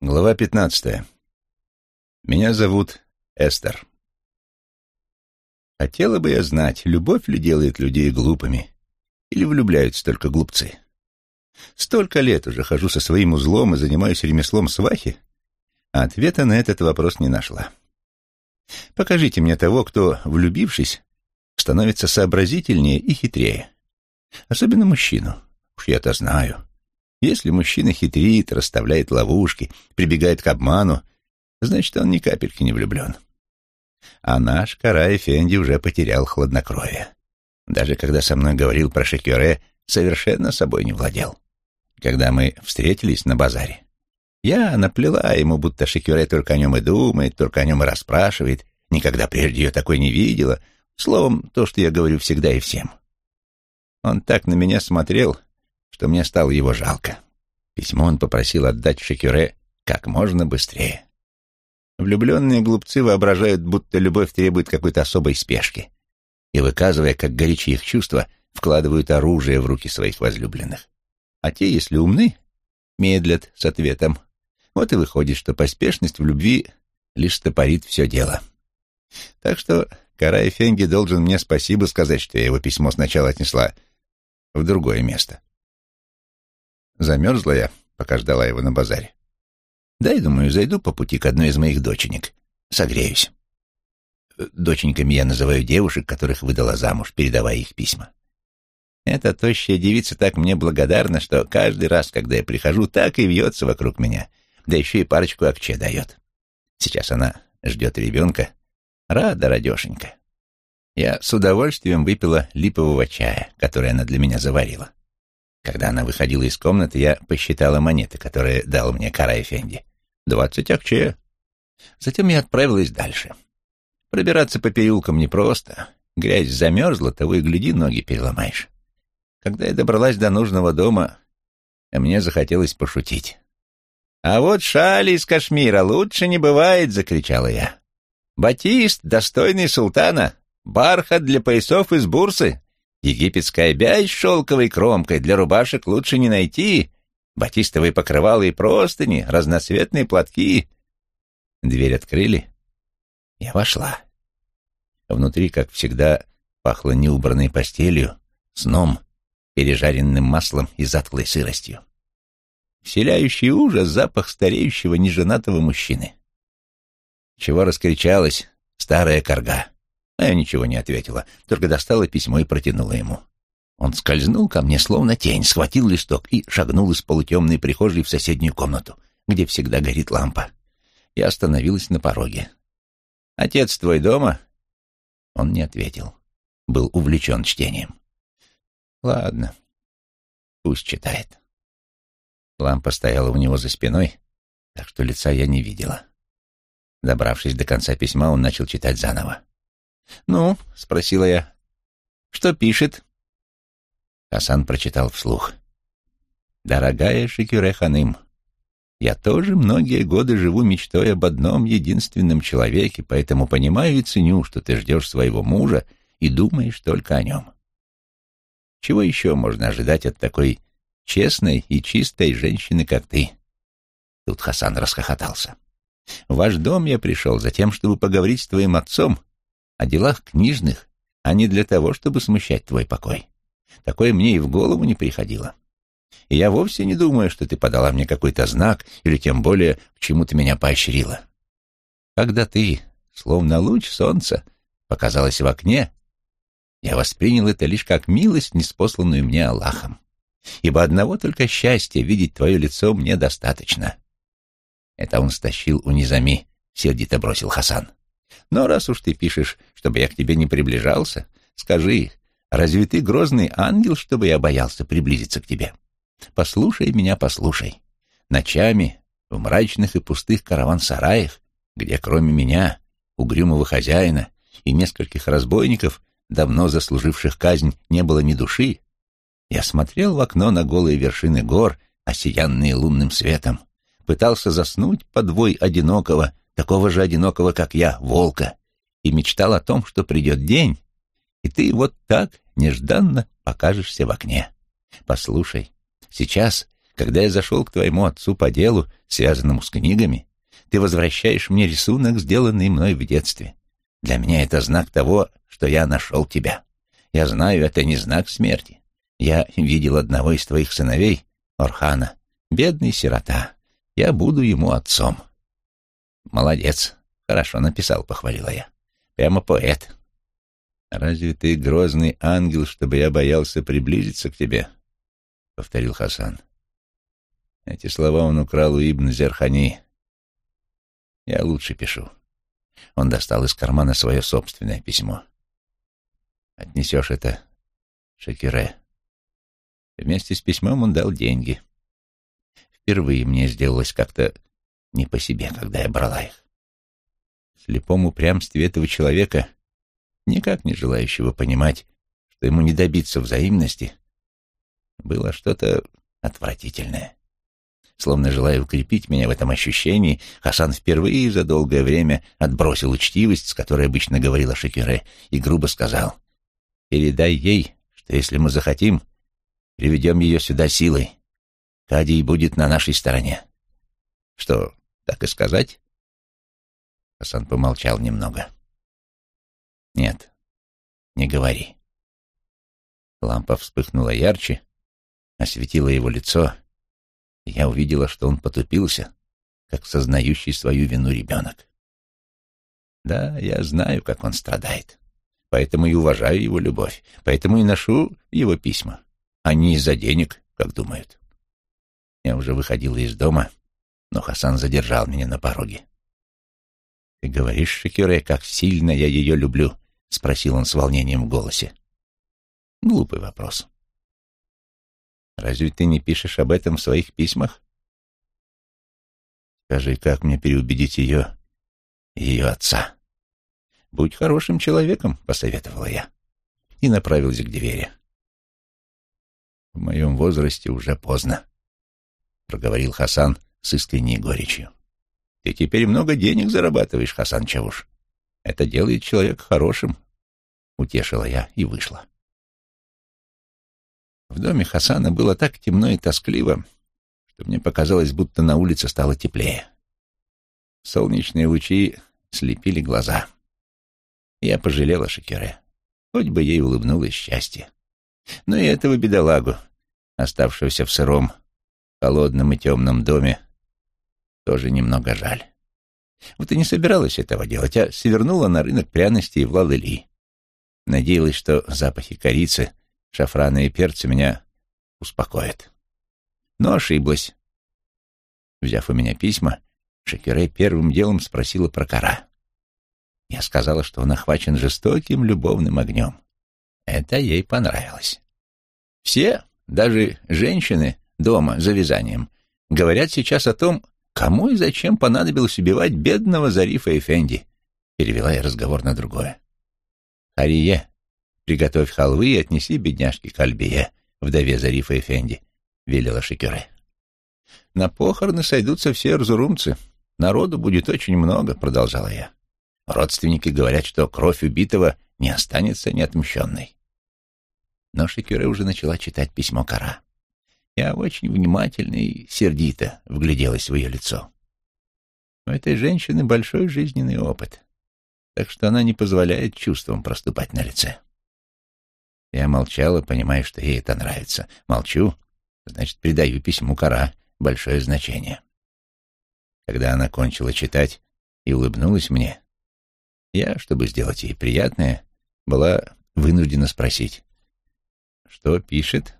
Глава пятнадцатая. Меня зовут Эстер. Хотела бы я знать, любовь ли делает людей глупыми, или влюбляются только глупцы. Столько лет уже хожу со своим узлом и занимаюсь ремеслом свахи, а ответа на этот вопрос не нашла. Покажите мне того, кто, влюбившись, становится сообразительнее и хитрее. Особенно мужчину. Уж я-то знаю. Если мужчина хитрит, расставляет ловушки, прибегает к обману, значит, он ни капельки не влюблен. А наш Кара Эфенди уже потерял хладнокровие. Даже когда со мной говорил про Шекюре, совершенно собой не владел. Когда мы встретились на базаре, я наплела ему, будто Шекюре только о нем и думает, только о нем и расспрашивает, никогда прежде ее такой не видела, словом, то, что я говорю всегда и всем. Он так на меня смотрел, что мне стало его жалко. Письмо он попросил отдать Шекюре как можно быстрее. Влюбленные глупцы воображают, будто любовь требует какой-то особой спешки, и, выказывая, как горячие их чувства, вкладывают оружие в руки своих возлюбленных. А те, если умны, медлят с ответом. Вот и выходит, что поспешность в любви лишь стопорит все дело. Так что Карай Фенги должен мне спасибо сказать, что я его письмо сначала отнесла в другое место. Замерзла я, пока ждала его на базаре. Дай, думаю, зайду по пути к одной из моих доченек. Согреюсь. Доченьками я называю девушек, которых выдала замуж, передавая их письма. Эта тощая девица так мне благодарна, что каждый раз, когда я прихожу, так и вьется вокруг меня, да еще и парочку акче дает. Сейчас она ждет ребенка. Рада, радешенька. Я с удовольствием выпила липового чая, который она для меня заварила. Когда она выходила из комнаты, я посчитала монеты, которые дал мне Карай Фенди. Двадцать акче. Затем я отправилась дальше. Пробираться по переулкам непросто. Грязь замерзла, того и гляди, ноги переломаешь. Когда я добралась до нужного дома, мне захотелось пошутить. «А вот шали из Кашмира лучше не бывает!» — закричала я. «Батист, достойный султана, бархат для поясов из бурсы, Египетская бязь с шелковой кромкой для рубашек лучше не найти. Батистовые покрывала и простыни, разноцветные платки. Дверь открыли. Я вошла. Внутри, как всегда, пахло неубранной постелью, сном, пережаренным маслом и затклой сыростью. Вселяющий ужас запах стареющего неженатого мужчины. Чего раскричалась старая корга? А я ничего не ответила, только достала письмо и протянула ему. Он скользнул ко мне, словно тень, схватил листок и шагнул из полутемной прихожей в соседнюю комнату, где всегда горит лампа. Я остановилась на пороге. «Отец твой дома?» Он не ответил. Был увлечен чтением. «Ладно, пусть читает». Лампа стояла у него за спиной, так что лица я не видела. Добравшись до конца письма, он начал читать заново. «Ну?» — спросила я. «Что пишет?» Хасан прочитал вслух. «Дорогая Шикюре Ханым, я тоже многие годы живу мечтой об одном единственном человеке, поэтому понимаю и ценю, что ты ждешь своего мужа и думаешь только о нем. Чего еще можно ожидать от такой честной и чистой женщины, как ты?» Тут Хасан расхохотался. «В ваш дом я пришел за тем, чтобы поговорить с твоим отцом о делах книжных, а не для того, чтобы смущать твой покой. Такое мне и в голову не приходило. И я вовсе не думаю, что ты подала мне какой-то знак или тем более к чему ты меня поощрила. Когда ты, словно луч солнца, показалась в окне, я воспринял это лишь как милость, неспосланную мне Аллахом. Ибо одного только счастья видеть твое лицо мне достаточно. Это он стащил у Низами, сердито бросил Хасан. Но раз уж ты пишешь, чтобы я к тебе не приближался, скажи, разве ты грозный ангел, чтобы я боялся приблизиться к тебе? Послушай меня, послушай. Ночами в мрачных и пустых караван-сараях, где кроме меня, угрюмого хозяина и нескольких разбойников, давно заслуживших казнь, не было ни души, я смотрел в окно на голые вершины гор, осиянные лунным светом, пытался заснуть подвой одинокого, такого же одинокого, как я, волка, и мечтал о том, что придет день, и ты вот так нежданно покажешься в окне. Послушай, сейчас, Когда я зашел к твоему отцу по делу, связанному с книгами, ты возвращаешь мне рисунок, сделанный мной в детстве. Для меня это знак того, что я нашел тебя. Я знаю, это не знак смерти. Я видел одного из твоих сыновей, Орхана, бедный сирота. Я буду ему отцом. Молодец, хорошо написал, похвалила я. Прямо поэт. Разве ты грозный ангел, чтобы я боялся приблизиться к тебе? Повторил Хасан. Эти слова он украл у Ибн Зерхани. Я лучше пишу. Он достал из кармана свое собственное письмо. Отнесешь это Шакире. Вместе с письмом он дал деньги. Впервые мне сделалось как-то не по себе, когда я брала их. В слепом упрямстве этого человека, никак не желающего понимать, что ему не добиться взаимности, было что-то отвратительное. Словно желая укрепить меня в этом ощущении, Хасан впервые за долгое время отбросил учтивость, с которой обычно говорила Шекере, и грубо сказал, «Передай ей, что если мы захотим, приведем ее сюда силой. Кадий будет на нашей стороне». «Что, так и сказать?» Хасан помолчал немного. «Нет, не говори». Лампа вспыхнула ярче, осветила его лицо, я увидела, что он потупился, как сознающий свою вину ребенок. Да, я знаю, как он страдает. Поэтому и уважаю его любовь. Поэтому и ношу его письма. А не из-за денег, как думают. Я уже выходила из дома, но Хасан задержал меня на пороге. «Ты говоришь, Шекюре, как сильно я ее люблю?» — спросил он с волнением в голосе. Глупый вопрос. Разве ты не пишешь об этом в своих письмах? Скажи, как мне переубедить ее и ее отца? Будь хорошим человеком, посоветовала я и направился к двери. В моем возрасте уже поздно, проговорил Хасан с искренней горечью. Ты теперь много денег зарабатываешь, Хасан Чавуш. Это делает человека хорошим, утешила я и вышла. В доме Хасана было так темно и тоскливо, что мне показалось, будто на улице стало теплее. Солнечные лучи слепили глаза. Я пожалела Шакире. Хоть бы ей улыбнулось счастье. Но и этого бедолагу, оставшегося в сыром, холодном и темном доме, тоже немного жаль. Вот и не собиралась этого делать, а свернула на рынок пряностей в Лалыли. Надеялась, что запахи корицы шафрана и перца меня успокоят. Но ошиблась. Взяв у меня письма, Шакире первым делом спросила про кора. Я сказала, что он охвачен жестоким любовным огнем. Это ей понравилось. Все, даже женщины дома за вязанием, говорят сейчас о том, кому и зачем понадобилось убивать бедного Зарифа и Фенди. Перевела я разговор на другое. Арие, «Приготовь халвы и отнеси бедняжке к Альбие, вдове Зарифа Эфенди», — велела Шекюре. «На похороны сойдутся все разурумцы. Народу будет очень много», — продолжала я. «Родственники говорят, что кровь убитого не останется неотмщенной». Но Шекюре уже начала читать письмо Кара. Я очень внимательно и сердито вгляделась в ее лицо. У этой женщины большой жизненный опыт, так что она не позволяет чувствам проступать на лице. Я молчала, понимая, что ей это нравится. Молчу, значит, придаю письму Кара большое значение. Когда она кончила читать и улыбнулась мне, я, чтобы сделать ей приятное, была вынуждена спросить, что пишет?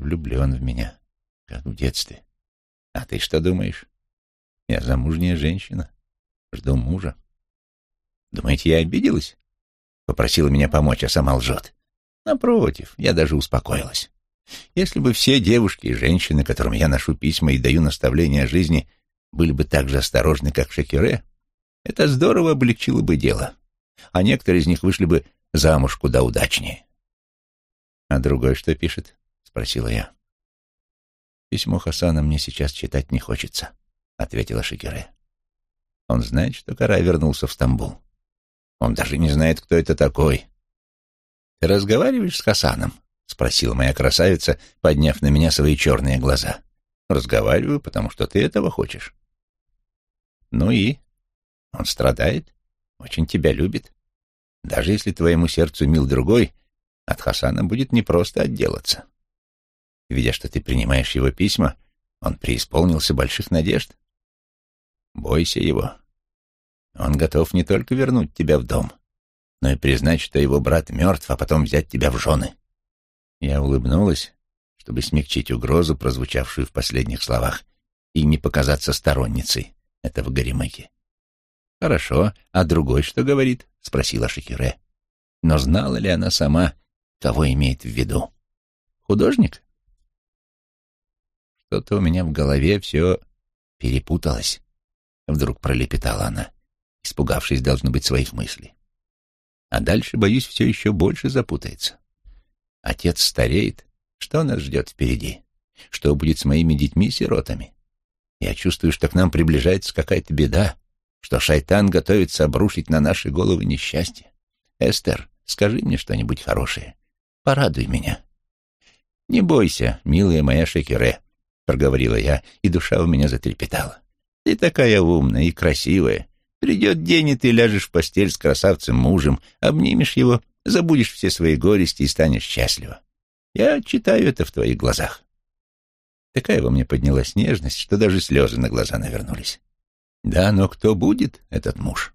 Влюблен в меня, как в детстве. А ты что думаешь? Я замужняя женщина, жду мужа. Думаете, я обиделась? Попросила меня помочь, а сама лжет. Напротив, я даже успокоилась. Если бы все девушки и женщины, которым я ношу письма и даю наставления о жизни, были бы так же осторожны, как Шакире, это здорово облегчило бы дело, а некоторые из них вышли бы замуж куда удачнее. «А другой что пишет?» — спросила я. «Письмо Хасана мне сейчас читать не хочется», — ответила Шакире. «Он знает, что Кара вернулся в Стамбул. Он даже не знает, кто это такой. «Ты разговариваешь с Хасаном?» — спросила моя красавица, подняв на меня свои черные глаза. «Разговариваю, потому что ты этого хочешь». «Ну и? Он страдает, очень тебя любит. Даже если твоему сердцу мил другой, от Хасана будет непросто отделаться. Видя, что ты принимаешь его письма, он преисполнился больших надежд. Бойся его. Он готов не только вернуть тебя в дом, но и признать, что его брат мертв, а потом взять тебя в жены. Я улыбнулась, чтобы смягчить угрозу, прозвучавшую в последних словах, и не показаться сторонницей этого горемыки. «Хорошо, а другой что говорит?» — спросила Шахире. Но знала ли она сама, кого имеет в виду? «Художник?» Что-то у меня в голове все перепуталось. Вдруг пролепетала она, испугавшись, должно быть, своих мыслей. А дальше, боюсь, все еще больше запутается. Отец стареет. Что нас ждет впереди? Что будет с моими детьми-сиротами? Я чувствую, что к нам приближается какая-то беда, что шайтан готовится обрушить на наши головы несчастье. Эстер, скажи мне что-нибудь хорошее. Порадуй меня. Не бойся, милая моя Шекере, проговорила я, и душа у меня затрепетала. Ты такая умная и красивая. Придет день, и ты ляжешь в постель с красавцем-мужем, обнимешь его, забудешь все свои горести и станешь счастлива. Я читаю это в твоих глазах. Такая во мне поднялась нежность, что даже слезы на глаза навернулись. Да, но кто будет этот муж?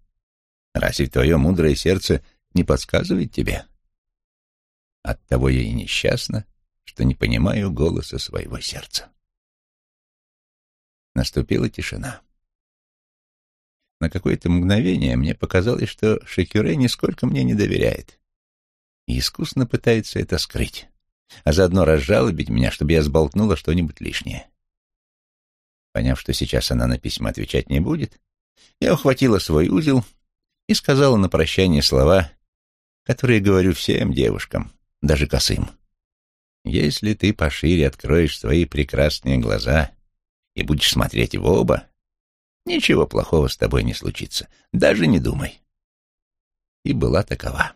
Разве твое мудрое сердце не подсказывает тебе? Оттого я и несчастна, что не понимаю голоса своего сердца. Наступила тишина. На какое-то мгновение мне показалось, что Шекюре нисколько мне не доверяет и искусно пытается это скрыть, а заодно разжалобить меня, чтобы я сболтнула что-нибудь лишнее. Поняв, что сейчас она на письма отвечать не будет, я ухватила свой узел и сказала на прощание слова, которые говорю всем девушкам, даже косым. «Если ты пошире откроешь свои прекрасные глаза и будешь смотреть в оба, ничего плохого с тобой не случится, даже не думай». И была такова.